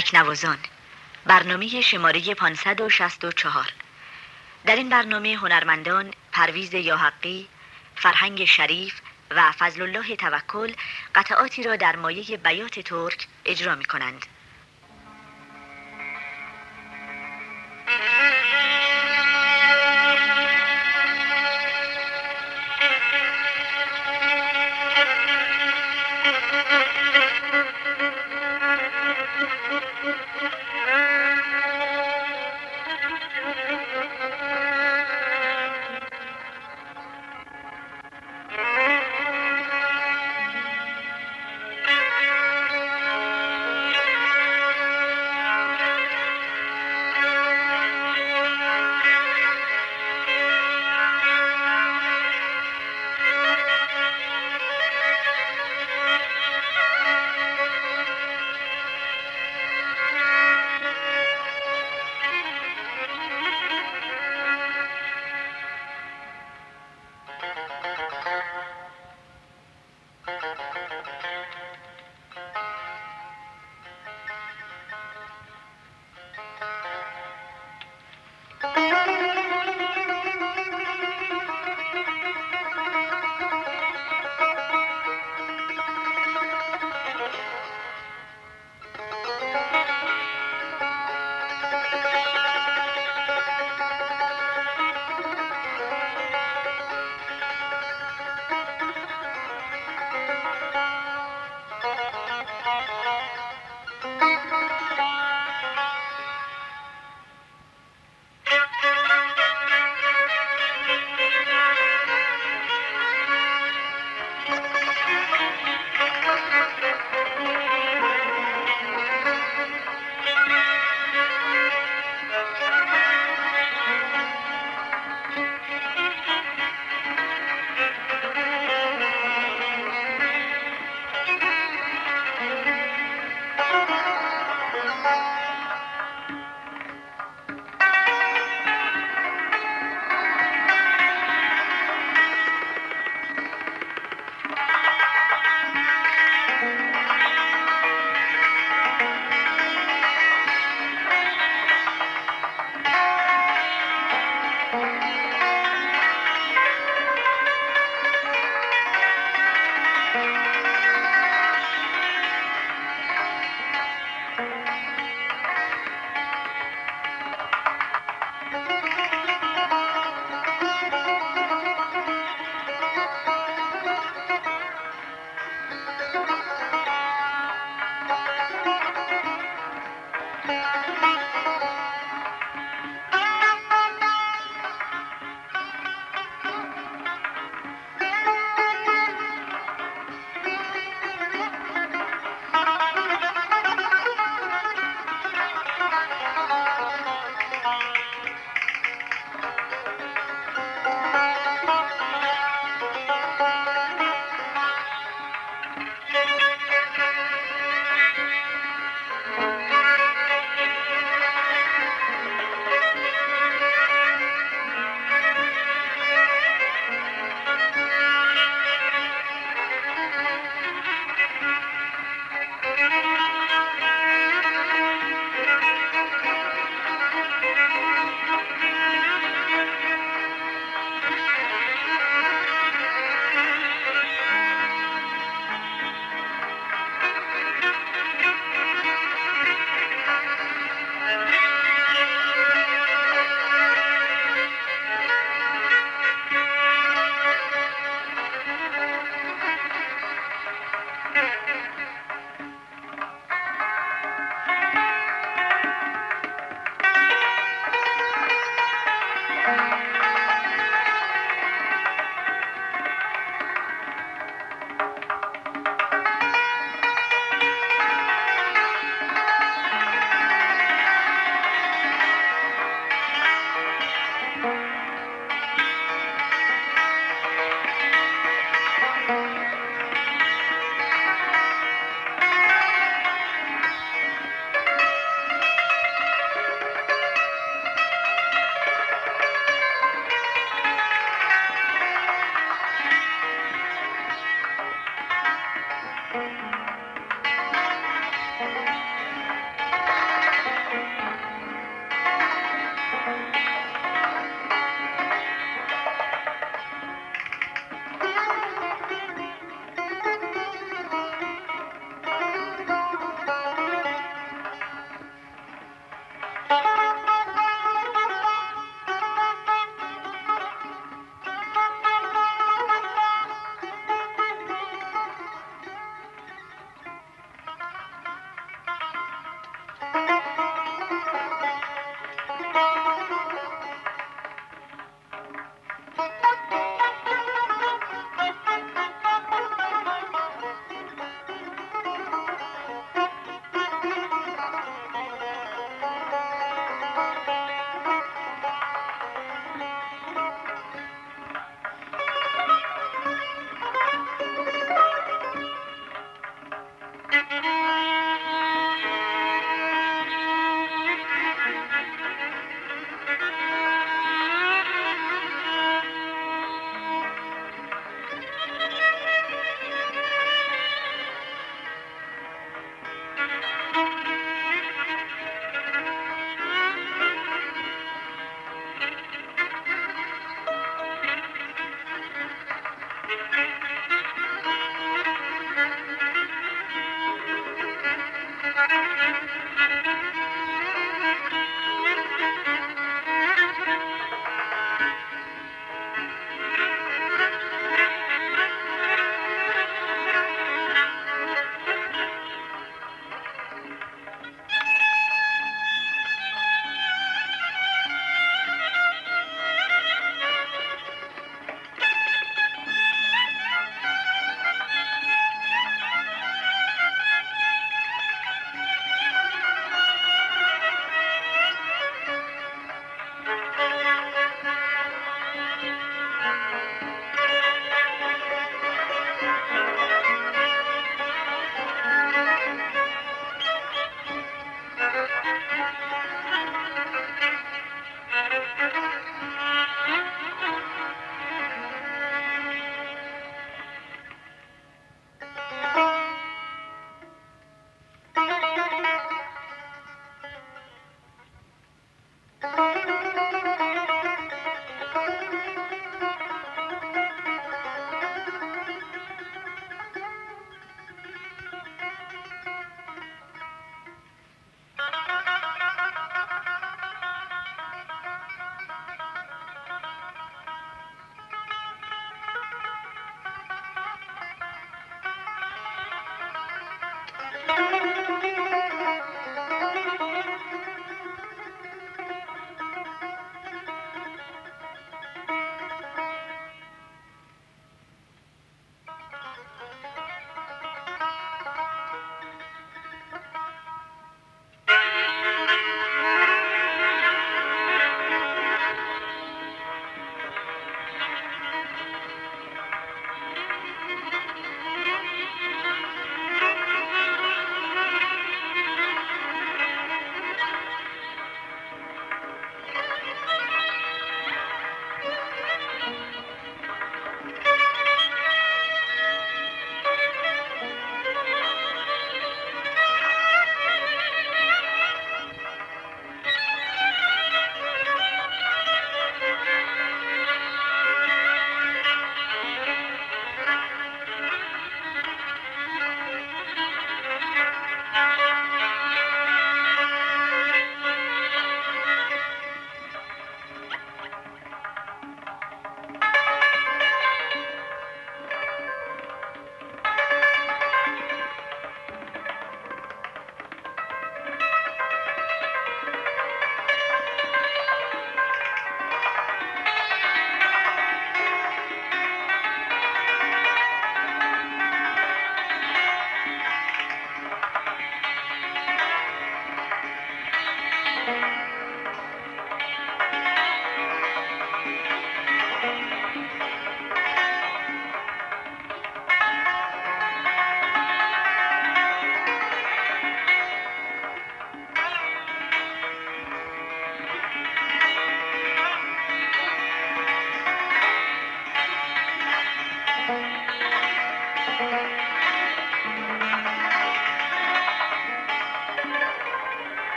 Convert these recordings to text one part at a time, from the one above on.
تکنوازان برنامه شماره 564 در این برنامه هنرمندان پرویز یاحقی، فرهنگ شریف و فضل الله توکل قطعاتی را در مایه بیات ترک اجرا می کنند. Bye.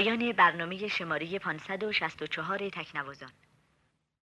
پایان برنامه شماره 564 تکنوازان.